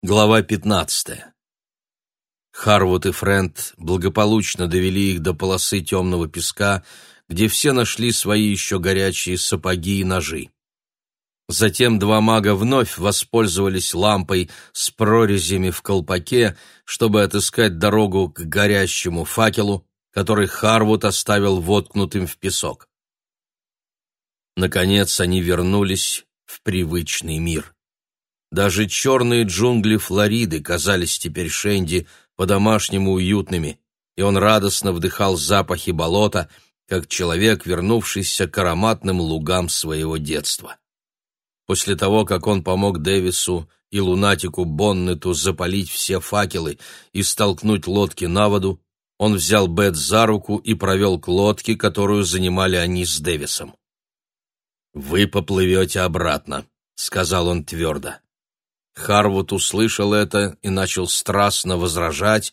Глава 15. Харвуд и Фрэнд благополучно довели их до полосы темного песка, где все нашли свои еще горячие сапоги и ножи. Затем два мага вновь воспользовались лампой с прорезями в колпаке, чтобы отыскать дорогу к горящему факелу, который Харвуд оставил воткнутым в песок. Наконец они вернулись в привычный мир. Даже черные джунгли Флориды казались теперь Шенди по-домашнему уютными, и он радостно вдыхал запахи болота, как человек, вернувшийся к ароматным лугам своего детства. После того, как он помог Дэвису и лунатику Боннету запалить все факелы и столкнуть лодки на воду, он взял Бет за руку и провел к лодке, которую занимали они с Дэвисом. «Вы поплывете обратно», — сказал он твердо. Харвуд услышал это и начал страстно возражать,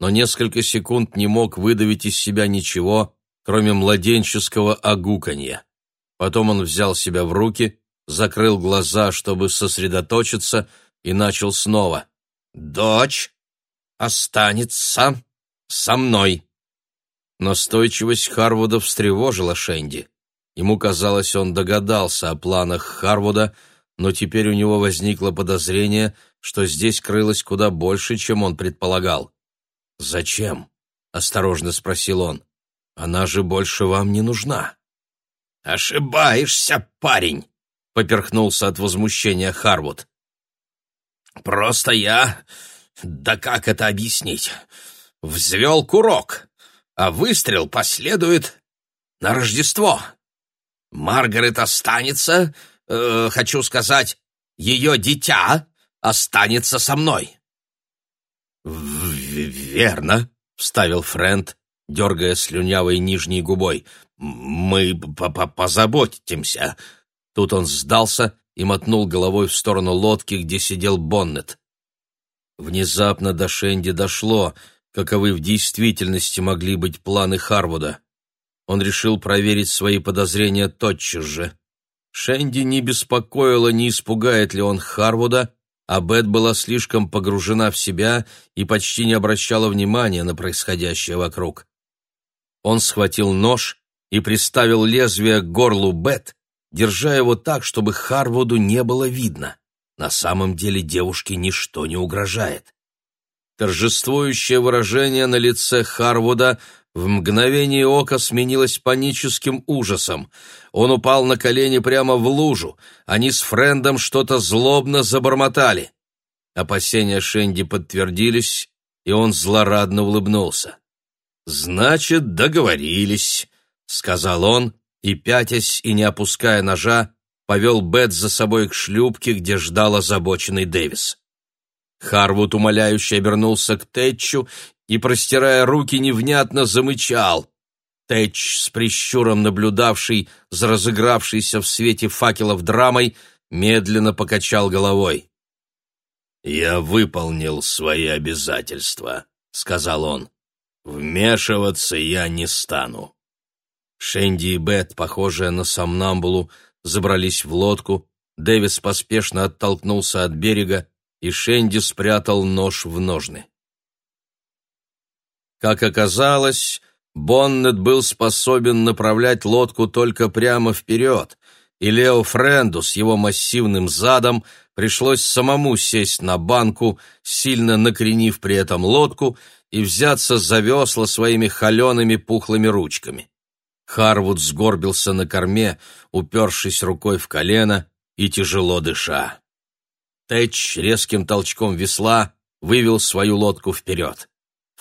но несколько секунд не мог выдавить из себя ничего, кроме младенческого огуканья. Потом он взял себя в руки, закрыл глаза, чтобы сосредоточиться, и начал снова. «Дочь останется со мной». Настойчивость Харвуда встревожила Шенди. Ему казалось, он догадался о планах Харвуда — но теперь у него возникло подозрение, что здесь крылось куда больше, чем он предполагал. «Зачем?» — осторожно спросил он. «Она же больше вам не нужна». «Ошибаешься, парень!» — поперхнулся от возмущения Харвуд. «Просто я... Да как это объяснить? Взвел курок, а выстрел последует на Рождество. Маргарет останется, э, хочу сказать, ее дитя останется со мной». «Верно», — вставил Фрэнд, дергая слюнявой нижней губой. «Мы -по -по позаботимся». Тут он сдался и мотнул головой в сторону лодки, где сидел Боннет. Внезапно до Шенди дошло, каковы в действительности могли быть планы Харвуда. Он решил проверить свои подозрения тотчас же. Шенди не беспокоило, не испугает ли он Харвуда, а Бет была слишком погружена в себя и почти не обращала внимания на происходящее вокруг. Он схватил нож и приставил лезвие к горлу Бет, держа его так, чтобы Харвуду не было видно. На самом деле девушке ничто не угрожает. Торжествующее выражение на лице Харвуда в мгновение ока сменилось паническим ужасом. Он упал на колени прямо в лужу. Они с Френдом что-то злобно забормотали. Опасения Шенди подтвердились, и он злорадно улыбнулся. «Значит, договорились», — сказал он, и, пятясь и не опуская ножа, повел Бет за собой к шлюпке, где ждал озабоченный Дэвис. Харвуд умоляюще обернулся к Тэтчу и, простирая руки, невнятно замычал. Тэтч, с прищуром наблюдавший за разыгравшейся в свете факелов драмой, медленно покачал головой. «Я выполнил свои обязательства», — сказал он. «Вмешиваться я не стану». Шенди и Бет, похожие на сомнамбулу, забрались в лодку, Дэвис поспешно оттолкнулся от берега, и Шенди спрятал нож в ножны. Как оказалось, Боннет был способен направлять лодку только прямо вперед, и Лео Френду с его массивным задом пришлось самому сесть на банку, сильно накренив при этом лодку и взяться за весла своими холеными пухлыми ручками. Харвуд сгорбился на корме, упершись рукой в колено и тяжело дыша. Тэтч резким толчком весла вывел свою лодку вперед.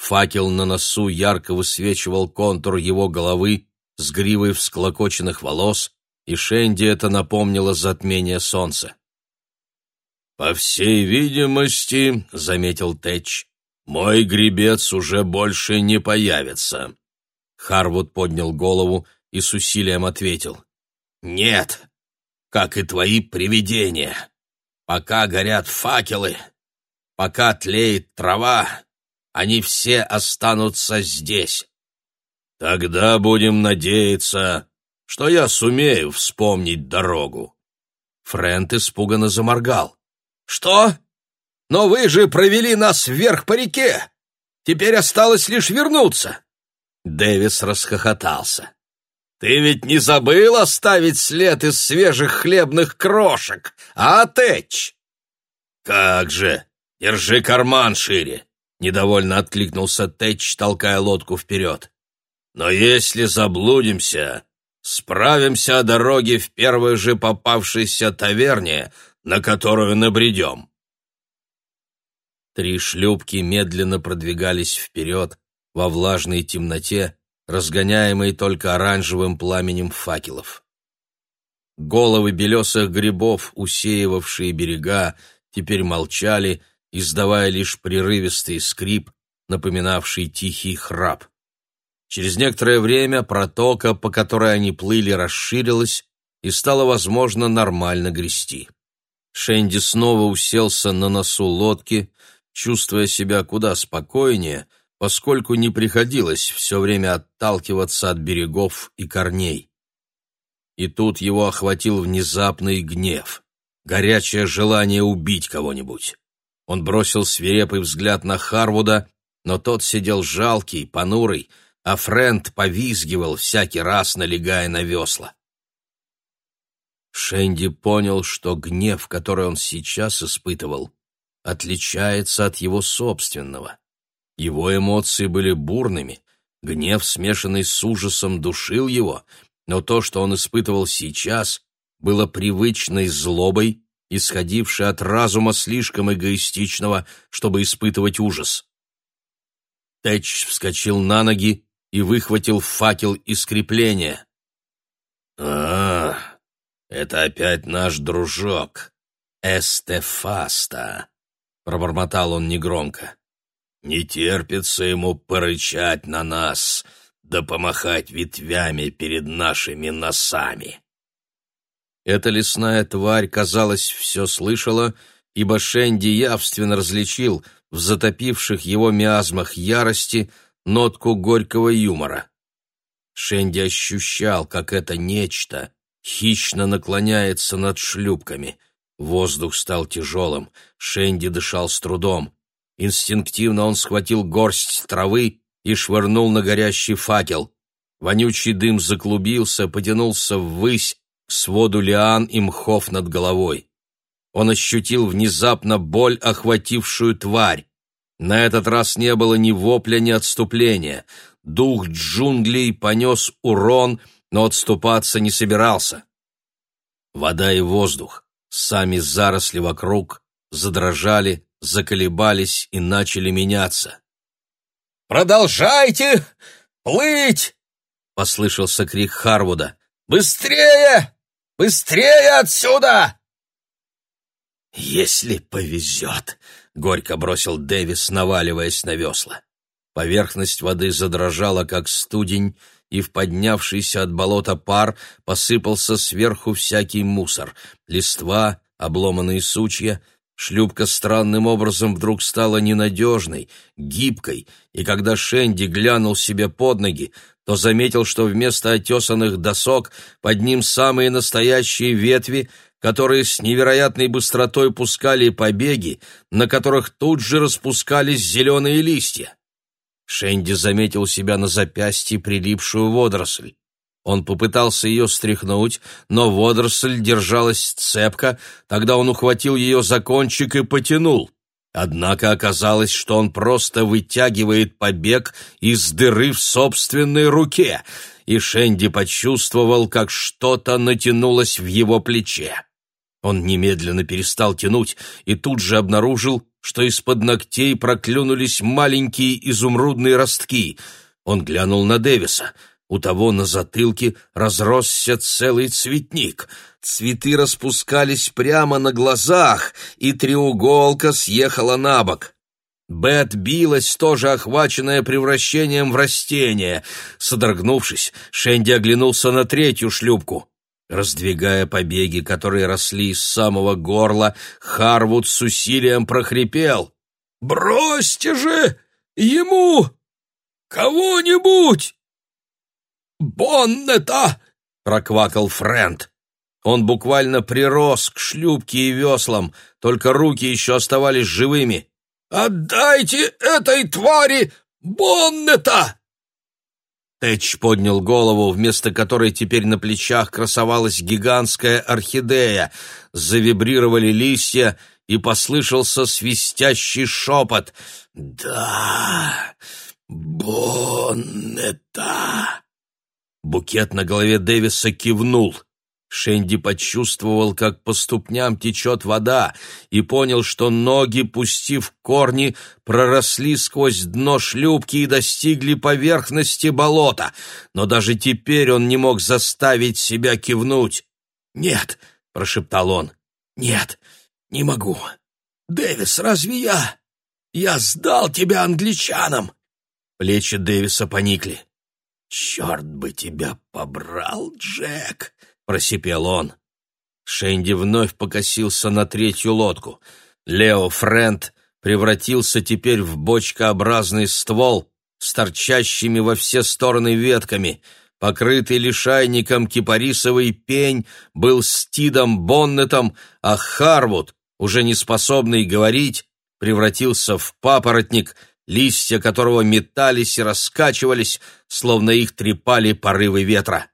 Факел на носу ярко высвечивал контур его головы с гривой всклокоченных волос, и Шенди это напомнило затмение солнца. «По всей видимости, — заметил Тэтч, — мой гребец уже больше не появится». Харвуд поднял голову и с усилием ответил. «Нет, как и твои привидения. Пока горят факелы, пока тлеет трава, они все останутся здесь. Тогда будем надеяться, что я сумею вспомнить дорогу. Фрэнт испуганно заморгал. «Что? но вы же провели нас вверх по реке. Теперь осталось лишь вернуться». Дэвис расхохотался. «Ты ведь не забыл оставить след из свежих хлебных крошек, а, Тэч?» «Как же! Держи карман шире!» — недовольно откликнулся Тэч, толкая лодку вперед. «Но если заблудимся, справимся о дороге в первой же попавшейся таверне, на которую набредем». Три шлюпки медленно продвигались вперед во влажной темноте, разгоняемой только оранжевым пламенем факелов. Головы белесых грибов, усеивавшие берега, теперь молчали, издавая лишь прерывистый скрип, напоминавший тихий храп. Через некоторое время протока, по которой они плыли, расширилась, и стало возможно нормально грести. Шенди снова уселся на носу лодки, чувствуя себя куда спокойнее, поскольку не приходилось все время отталкиваться от берегов и корней. И тут его охватил внезапный гнев, горячее желание убить кого-нибудь. Он бросил свирепый взгляд на Харвуда, но тот сидел жалкий, понурый, а Фрэнд повизгивал всякий раз, налегая на весла. Шенди понял, что гнев, который он сейчас испытывал, отличается от его собственного. Его эмоции были бурными, гнев, смешанный с ужасом, душил его, но то, что он испытывал сейчас, было привычной злобой, исходившей от разума слишком эгоистичного, чтобы испытывать ужас. Тэч вскочил на ноги и выхватил факел из крепления. «А, это опять наш дружок, Эстефаста», — пробормотал он негромко. «Не терпится ему порычать на нас, да помахать ветвями перед нашими носами». Эта лесная тварь, казалось, все слышала, ибо Шенди явственно различил в затопивших его миазмах ярости нотку горького юмора. Шенди ощущал, как это нечто хищно наклоняется над шлюпками — Воздух стал тяжелым, Шенди дышал с трудом. Инстинктивно он схватил горсть травы и швырнул на горящий факел. Вонючий дым заклубился, потянулся ввысь к своду лиан и мхов над головой. Он ощутил внезапно боль, охватившую тварь. На этот раз не было ни вопля, ни отступления. Дух джунглей понес урон, но отступаться не собирался. Вода и воздух, Сами заросли вокруг задрожали, заколебались и начали меняться. «Продолжайте плыть!» — послышался крик Харвуда. «Быстрее! Быстрее отсюда!» «Если повезет!» — горько бросил Дэвис, наваливаясь на весла. Поверхность воды задрожала, как студень, и в поднявшийся от болота пар посыпался сверху всякий мусор. Листва, обломанные сучья. Шлюпка странным образом вдруг стала ненадежной, гибкой, и когда Шенди глянул себе под ноги, то заметил, что вместо отесанных досок под ним самые настоящие ветви, которые с невероятной быстротой пускали побеги, на которых тут же распускались зеленые листья. Шенди заметил себя на запястье прилипшую водоросль. Он попытался ее стряхнуть, но водоросль держалась цепко, тогда он ухватил ее за кончик и потянул. Однако оказалось, что он просто вытягивает побег из дыры в собственной руке, и Шенди почувствовал, как что-то натянулось в его плече. Он немедленно перестал тянуть и тут же обнаружил, что из-под ногтей проклюнулись маленькие изумрудные ростки. Он глянул на Дэвиса. У того на затылке разросся целый цветник. Цветы распускались прямо на глазах, и треуголка съехала на бок. Бет билась, тоже охваченная превращением в растение. Содрогнувшись, Шенди оглянулся на третью шлюпку. Раздвигая побеги, которые росли из самого горла, Харвуд с усилием прохрипел. «Бросьте же ему кого-нибудь!» «Боннета!» — проквакал Фрэнд. Он буквально прирос к шлюпке и веслам, только руки еще оставались живыми. «Отдайте этой твари Боннета!» Тэтч поднял голову, вместо которой теперь на плечах красовалась гигантская орхидея. Завибрировали листья, и послышался свистящий шепот. «Да, Боннета!» Букет на голове Дэвиса кивнул. Шенди почувствовал, как по ступням течет вода, и понял, что ноги, пустив корни, проросли сквозь дно шлюпки и достигли поверхности болота. Но даже теперь он не мог заставить себя кивнуть. «Нет», — прошептал он, — «нет, не могу. Дэвис, разве я? Я сдал тебя англичанам!» Плечи Дэвиса поникли. «Черт бы тебя побрал, Джек!» — просипел он. Шенди вновь покосился на третью лодку. Лео Френд превратился теперь в бочкообразный ствол с торчащими во все стороны ветками. Покрытый лишайником кипарисовый пень был Стидом Боннетом, а Харвуд, уже не способный говорить, превратился в папоротник, листья которого метались и раскачивались, словно их трепали порывы ветра.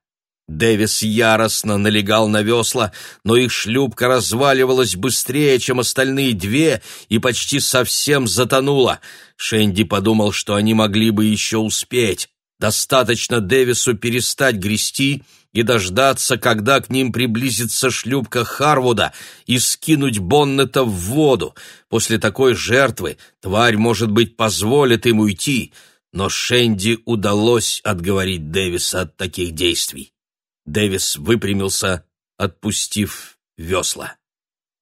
Дэвис яростно налегал на весла, но их шлюпка разваливалась быстрее, чем остальные две, и почти совсем затонула. Шенди подумал, что они могли бы еще успеть. Достаточно Дэвису перестать грести и дождаться, когда к ним приблизится шлюпка Харвуда, и скинуть Боннета в воду. После такой жертвы тварь, может быть, позволит им уйти, но Шенди удалось отговорить Дэвиса от таких действий. Дэвис выпрямился, отпустив весла.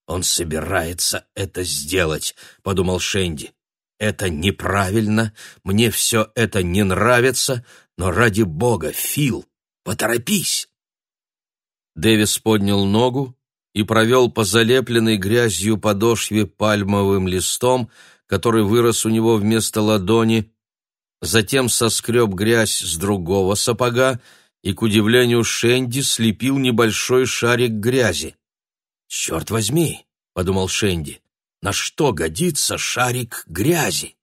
«Он собирается это сделать», — подумал Шенди. «Это неправильно, мне все это не нравится, но ради бога, Фил, поторопись!» Дэвис поднял ногу и провел по залепленной грязью подошве пальмовым листом, который вырос у него вместо ладони, затем соскреб грязь с другого сапога и, к удивлению Шенди, слепил небольшой шарик грязи. «Черт возьми!» — подумал Шенди. «На что годится шарик грязи?»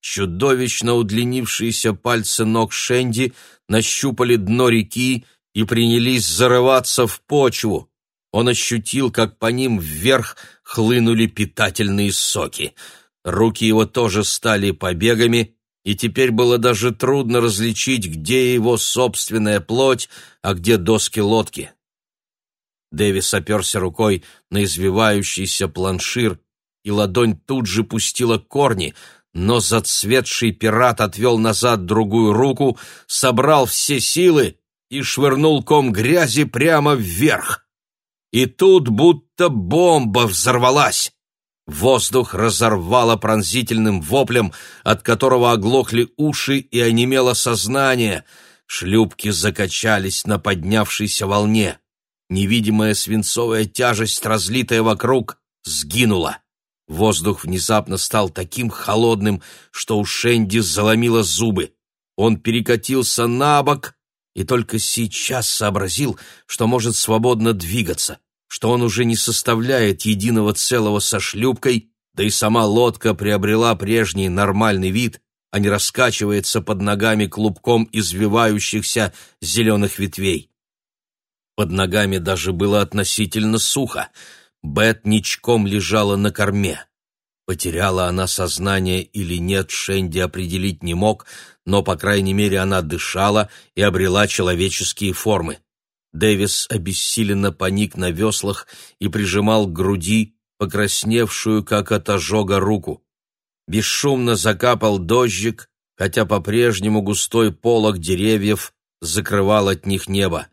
Чудовищно удлинившиеся пальцы ног Шенди нащупали дно реки и принялись зарываться в почву. Он ощутил, как по ним вверх хлынули питательные соки. Руки его тоже стали побегами, и теперь было даже трудно различить, где его собственная плоть, а где доски лодки. Дэвис оперся рукой на извивающийся планшир, и ладонь тут же пустила корни, но зацветший пират отвел назад другую руку, собрал все силы и швырнул ком грязи прямо вверх. И тут будто бомба взорвалась. Воздух разорвало пронзительным воплем, от которого оглохли уши и онемело сознание. Шлюпки закачались на поднявшейся волне. Невидимая свинцовая тяжесть, разлитая вокруг, сгинула. Воздух внезапно стал таким холодным, что у Шенди заломило зубы. Он перекатился на бок и только сейчас сообразил, что может свободно двигаться что он уже не составляет единого целого со шлюпкой, да и сама лодка приобрела прежний нормальный вид, а не раскачивается под ногами клубком извивающихся зеленых ветвей. Под ногами даже было относительно сухо. Бет ничком лежала на корме. Потеряла она сознание или нет, Шенди определить не мог, но, по крайней мере, она дышала и обрела человеческие формы. Дэвис обессиленно поник на веслах и прижимал к груди покрасневшую, как от ожога, руку. Бесшумно закапал дождик, хотя по-прежнему густой полог деревьев закрывал от них небо.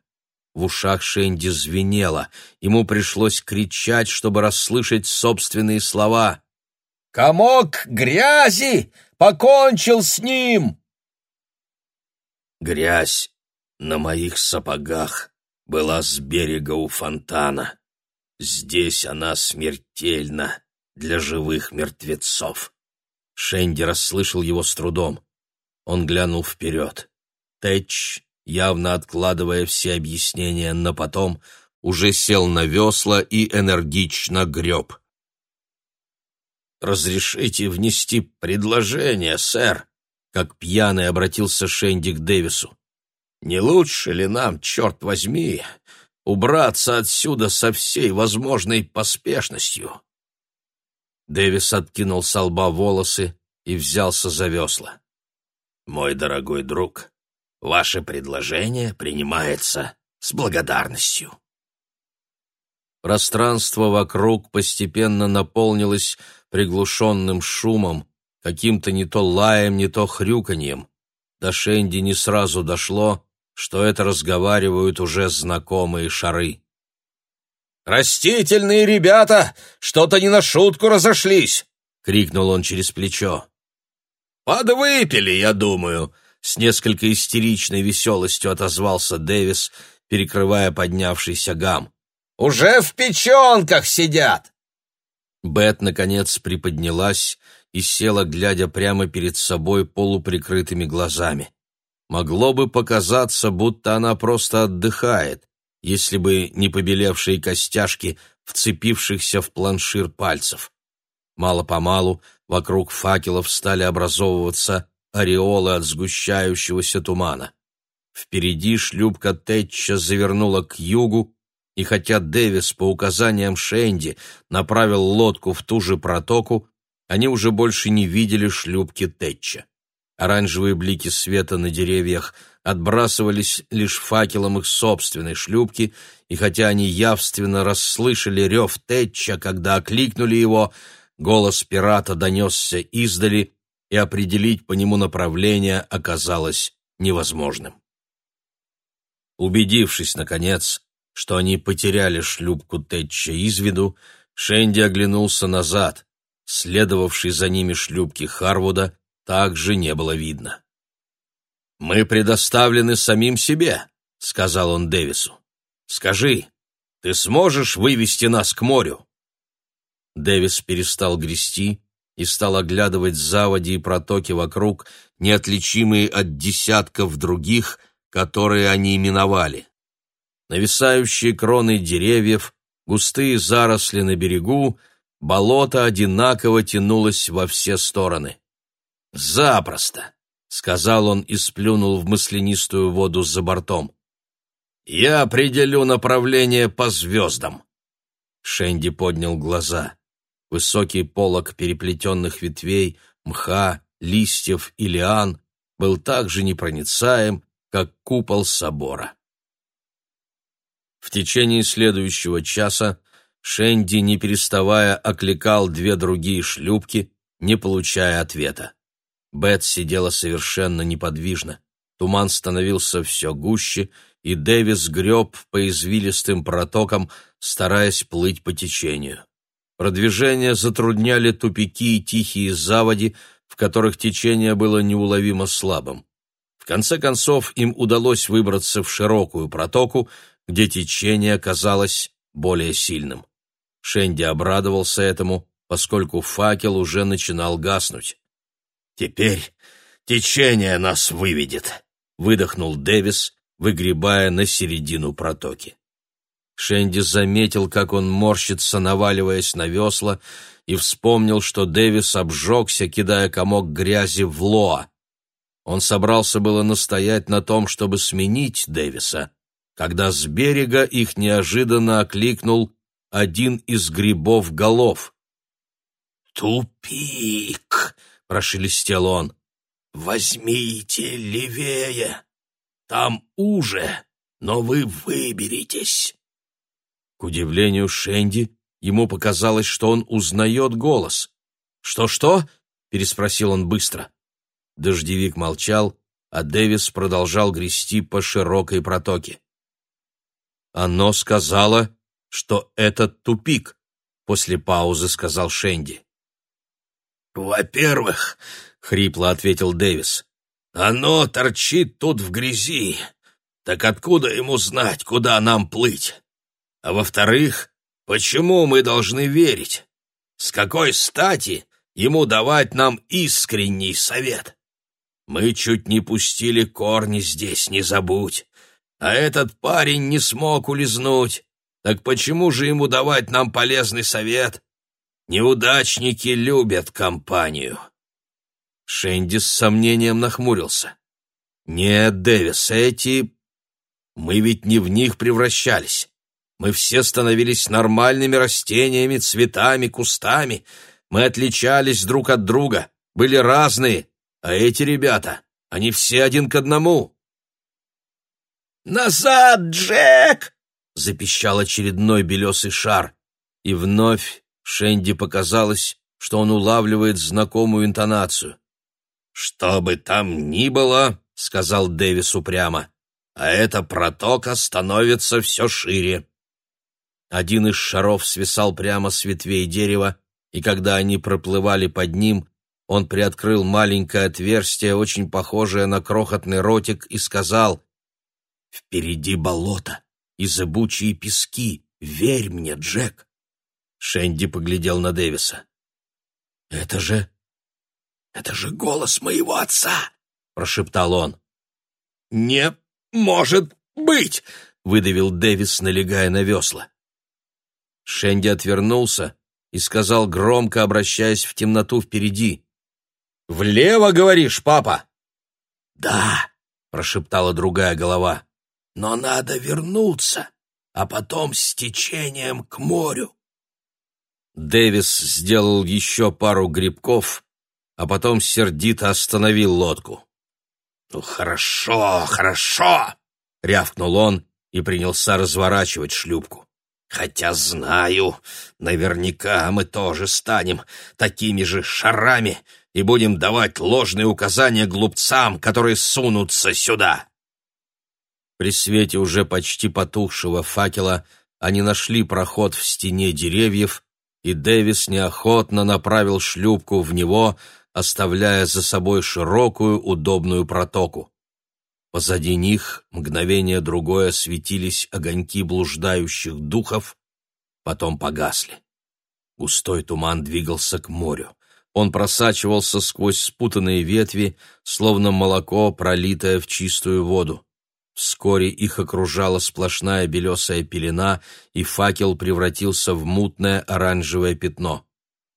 В ушах Шенди звенело. Ему пришлось кричать, чтобы расслышать собственные слова. «Комок грязи! Покончил с ним!» Грязь на моих сапогах была с берега у фонтана. Здесь она смертельна для живых мертвецов. Шенди расслышал его с трудом. Он глянул вперед. Тэтч, явно откладывая все объяснения на потом, уже сел на весла и энергично греб. «Разрешите внести предложение, сэр», — как пьяный обратился Шенди к Дэвису. «Не лучше ли нам, черт возьми, убраться отсюда со всей возможной поспешностью?» Дэвис откинул с лба волосы и взялся за весла. «Мой дорогой друг, ваше предложение принимается с благодарностью». Пространство вокруг постепенно наполнилось приглушенным шумом, каким-то не то лаем, не то хрюканьем. До Шенди не сразу дошло, что это разговаривают уже знакомые шары. «Растительные ребята что-то не на шутку разошлись!» — крикнул он через плечо. «Подвыпили, я думаю!» — с несколько истеричной веселостью отозвался Дэвис, перекрывая поднявшийся гам. «Уже в печенках сидят!» Бет, наконец, приподнялась и села, глядя прямо перед собой полуприкрытыми глазами. Могло бы показаться, будто она просто отдыхает, если бы не побелевшие костяшки, вцепившихся в планшир пальцев. Мало-помалу вокруг факелов стали образовываться ореолы от сгущающегося тумана. Впереди шлюпка Тэтча завернула к югу, и хотя Дэвис по указаниям Шенди направил лодку в ту же протоку, они уже больше не видели шлюпки Тэтча. Оранжевые блики света на деревьях отбрасывались лишь факелом их собственной шлюпки, и хотя они явственно расслышали рев Тэтча, когда окликнули его, голос пирата донесся издали, и определить по нему направление оказалось невозможным. Убедившись, наконец, что они потеряли шлюпку Тэтча из виду, Шенди оглянулся назад. Следовавшей за ними шлюпки Харвуда также не было видно. «Мы предоставлены самим себе», — сказал он Дэвису. «Скажи, ты сможешь вывести нас к морю?» Дэвис перестал грести и стал оглядывать заводи и протоки вокруг, неотличимые от десятков других, которые они именовали. Нависающие кроны деревьев, густые заросли на берегу, болото одинаково тянулось во все стороны. «Запросто!» — сказал он и сплюнул в маслянистую воду за бортом. «Я определю направление по звездам». Шенди поднял глаза. Высокий полог переплетенных ветвей, мха, листьев и лиан был так же непроницаем, как купол собора. В течение следующего часа Шенди, не переставая, окликал две другие шлюпки, не получая ответа. Бет сидела совершенно неподвижно. Туман становился все гуще, и Дэвис греб по извилистым протокам, стараясь плыть по течению. Продвижение затрудняли тупики и тихие заводи, в которых течение было неуловимо слабым. В конце концов им удалось выбраться в широкую протоку, где течение оказалось более сильным. Шенди обрадовался этому, поскольку факел уже начинал гаснуть. «Теперь течение нас выведет», — выдохнул Дэвис, выгребая на середину протоки. Шенди заметил, как он морщится, наваливаясь на весла, и вспомнил, что Дэвис обжегся, кидая комок грязи в Лоа. Он собрался было настоять на том, чтобы сменить Дэвиса, когда с берега их неожиданно окликнул один из грибов голов. «Тупик!» — прошелестел он. «Возьмите левее! Там уже, но вы выберетесь!» К удивлению Шенди, ему показалось, что он узнает голос. «Что-что?» — переспросил он быстро. Дождевик молчал, а Дэвис продолжал грести по широкой протоке. «Оно сказала, что это тупик», — после паузы сказал Шенди. «Во-первых, — хрипло ответил Дэвис, — оно торчит тут в грязи. Так откуда ему знать, куда нам плыть? А во-вторых, почему мы должны верить? С какой стати ему давать нам искренний совет? Мы чуть не пустили корни здесь, не забудь. А этот парень не смог улизнуть. Так почему же ему давать нам полезный совет? Неудачники любят компанию. Шенди с сомнением нахмурился. «Нет, Дэвис, эти... Мы ведь не в них превращались. Мы все становились нормальными растениями, цветами, кустами. Мы отличались друг от друга, были разные, а эти ребята, они все один к одному». «Назад, Джек!» — запищал очередной белесый шар. И вновь Шенди показалось, что он улавливает знакомую интонацию. «Что бы там ни было, — сказал Дэвис упрямо, — а эта протока становится все шире». Один из шаров свисал прямо с ветвей дерева, и когда они проплывали под ним, он приоткрыл маленькое отверстие, очень похожее на крохотный ротик, и сказал «Впереди болото и зыбучие пески. Верь мне, Джек!» Шенди поглядел на Дэвиса. «Это же «Это же голос моего отца!» — прошептал он. «Не может быть!» — выдавил Дэвис, налегая на весла. Шенди отвернулся и сказал громко, обращаясь в темноту впереди. «Влево, говоришь, папа?» «Да», — прошептала другая голова. «Но надо вернуться, а потом с течением к морю». Дэвис сделал еще пару грибков а потом сердито остановил лодку. «Ну хорошо, хорошо!» — рявкнул он и принялся разворачивать шлюпку. «Хотя знаю, наверняка мы тоже станем такими же шарами и будем давать ложные указания глупцам, которые сунутся сюда». При свете уже почти потухшего факела они нашли проход в стене деревьев, и Дэвис неохотно направил шлюпку в него, оставляя за собой широкую удобную протоку. Позади них мгновение другое светились огоньки блуждающих духов, потом погасли. Густой туман двигался к морю. Он просачивался сквозь спутанные ветви, словно молоко, пролитое в чистую воду. Вскоре их окружала сплошная белесая пелена, и факел превратился в мутное оранжевое пятно.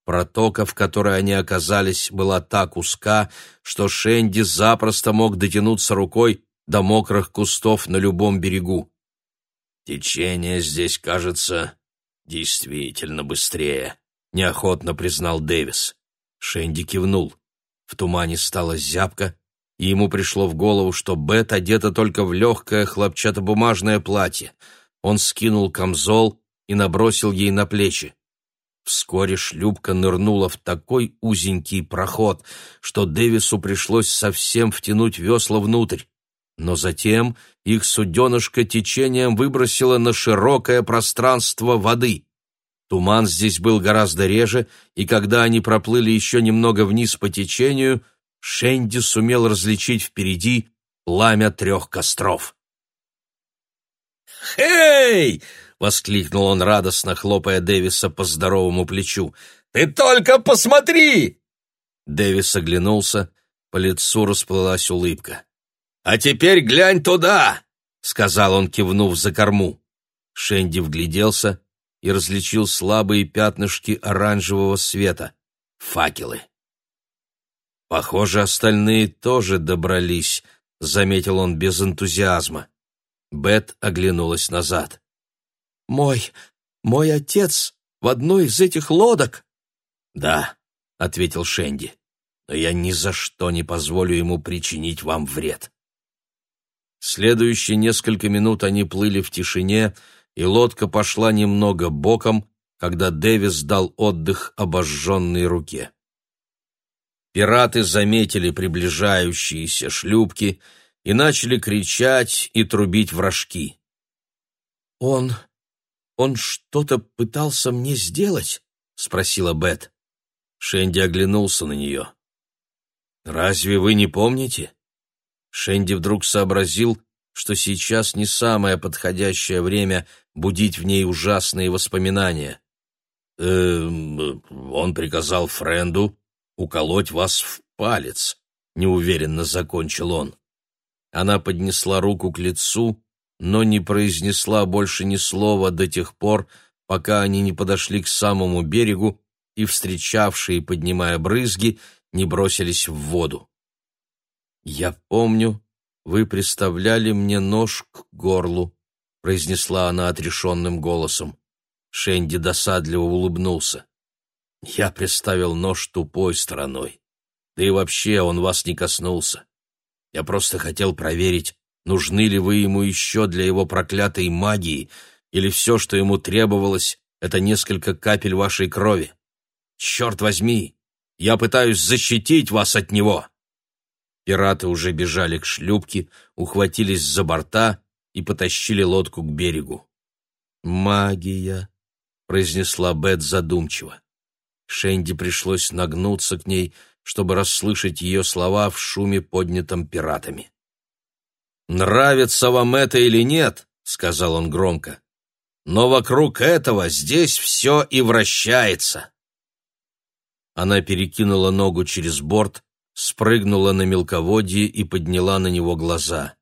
Протока, в которой они оказались, была так узка, что Шенди запросто мог дотянуться рукой до мокрых кустов на любом берегу. «Течение здесь, кажется, действительно быстрее», — неохотно признал Дэвис. Шенди кивнул. В тумане стало зябко, и ему пришло в голову, что Бет одета только в легкое хлопчатобумажное платье. Он скинул камзол и набросил ей на плечи. Вскоре шлюпка нырнула в такой узенький проход, что Дэвису пришлось совсем втянуть весла внутрь. Но затем их суденышко течением выбросило на широкое пространство воды. Туман здесь был гораздо реже, и когда они проплыли еще немного вниз по течению, Шенди сумел различить впереди пламя трех костров. «Эй!» — воскликнул он радостно, хлопая Дэвиса по здоровому плечу. «Ты только посмотри!» Дэвис оглянулся, по лицу расплылась улыбка. «А теперь глянь туда!» — сказал он, кивнув за корму. Шенди вгляделся и различил слабые пятнышки оранжевого света — факелы. «Похоже, остальные тоже добрались», — заметил он без энтузиазма. Бет оглянулась назад. «Мой... мой отец в одной из этих лодок?» «Да», — ответил Шенди, — «но я ни за что не позволю ему причинить вам вред». Следующие несколько минут они плыли в тишине, и лодка пошла немного боком, когда Дэвис дал отдых обожженной руке. Пираты заметили приближающиеся шлюпки и начали кричать и трубить вражки. «Он «Он что-то пытался мне сделать?» — спросила Бет. Шенди оглянулся на нее. «Разве вы не помните?» Шенди вдруг сообразил, что сейчас не самое подходящее время будить в ней ужасные воспоминания. «Эм, он приказал Френду уколоть вас в палец», — неуверенно закончил он. Она поднесла руку к лицу но не произнесла больше ни слова до тех пор, пока они не подошли к самому берегу и встречавшие, поднимая брызги, не бросились в воду. «Я помню, вы приставляли мне нож к горлу», — произнесла она отрешенным голосом. Шенди досадливо улыбнулся. «Я приставил нож тупой стороной. Да и вообще он вас не коснулся. Я просто хотел проверить, нужны ли вы ему еще для его проклятой магии, или все, что ему требовалось, это несколько капель вашей крови. Черт возьми, я пытаюсь защитить вас от него!» Пираты уже бежали к шлюпке, ухватились за борта и потащили лодку к берегу. «Магия», — произнесла Бет задумчиво. Шенди пришлось нагнуться к ней, чтобы расслышать ее слова в шуме, поднятом пиратами. «Нравится вам это или нет?» — сказал он громко. «Но вокруг этого здесь все и вращается». Она перекинула ногу через борт, спрыгнула на мелководье и подняла на него глаза.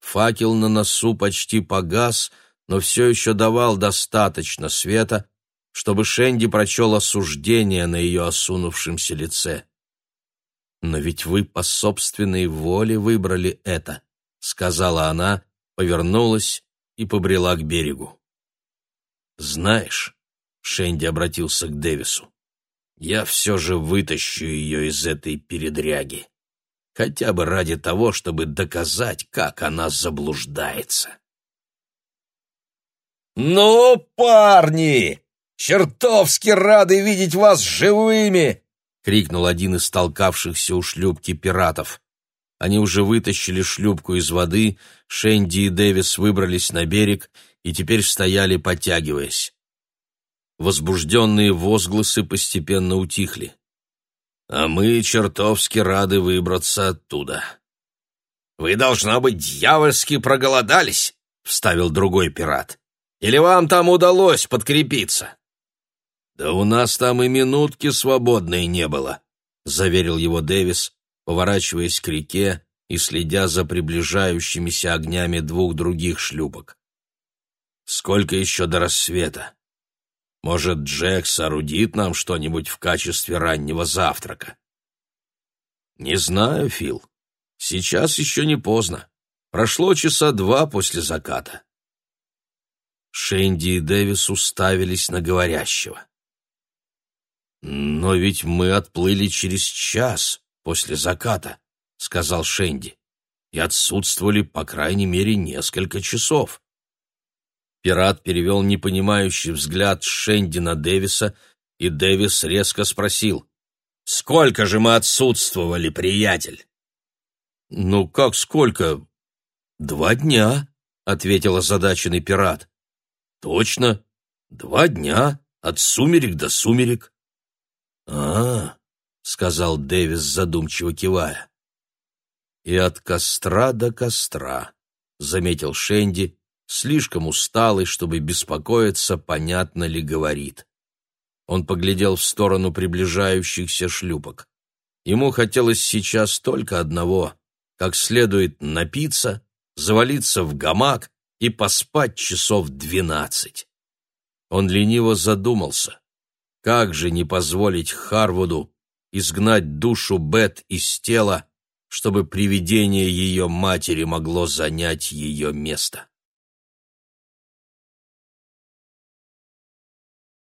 Факел на носу почти погас, но все еще давал достаточно света, чтобы Шенди прочел осуждение на ее осунувшемся лице. «Но ведь вы по собственной воле выбрали это», — сказала она, повернулась и побрела к берегу. «Знаешь», — Шенди обратился к Дэвису, — «я все же вытащу ее из этой передряги, хотя бы ради того, чтобы доказать, как она заблуждается». «Ну, парни, чертовски рады видеть вас живыми!» — крикнул один из толкавшихся у шлюпки пиратов. Они уже вытащили шлюпку из воды, Шенди и Дэвис выбрались на берег и теперь стояли, потягиваясь. Возбужденные возгласы постепенно утихли. «А мы чертовски рады выбраться оттуда». «Вы, должно быть, дьявольски проголодались», — вставил другой пират. «Или вам там удалось подкрепиться?» «Да у нас там и минутки свободной не было», — заверил его Дэвис, поворачиваясь к реке и следя за приближающимися огнями двух других шлюпок. «Сколько еще до рассвета? Может, Джек соорудит нам что-нибудь в качестве раннего завтрака?» «Не знаю, Фил. Сейчас еще не поздно. Прошло часа два после заката». Шенди и Дэвис уставились на говорящего. «Но ведь мы отплыли через час после заката», — сказал Шенди, «и отсутствовали, по крайней мере, несколько часов». Пират перевел непонимающий взгляд Шенди на Дэвиса, и Дэвис резко спросил, «Сколько же мы отсутствовали, приятель?» «Ну, как сколько?» «Два дня», — ответил озадаченный пират. «Точно, два дня, от сумерек до сумерек». «А, — сказал Дэвис, задумчиво кивая. «И от костра до костра», — заметил Шенди, слишком усталый, чтобы беспокоиться, понятно ли говорит. Он поглядел в сторону приближающихся шлюпок. Ему хотелось сейчас только одного — как следует напиться, завалиться в гамак и поспать часов двенадцать. Он лениво задумался. Как же не позволить Харвуду изгнать душу Бет из тела, чтобы привидение ее матери могло занять ее место?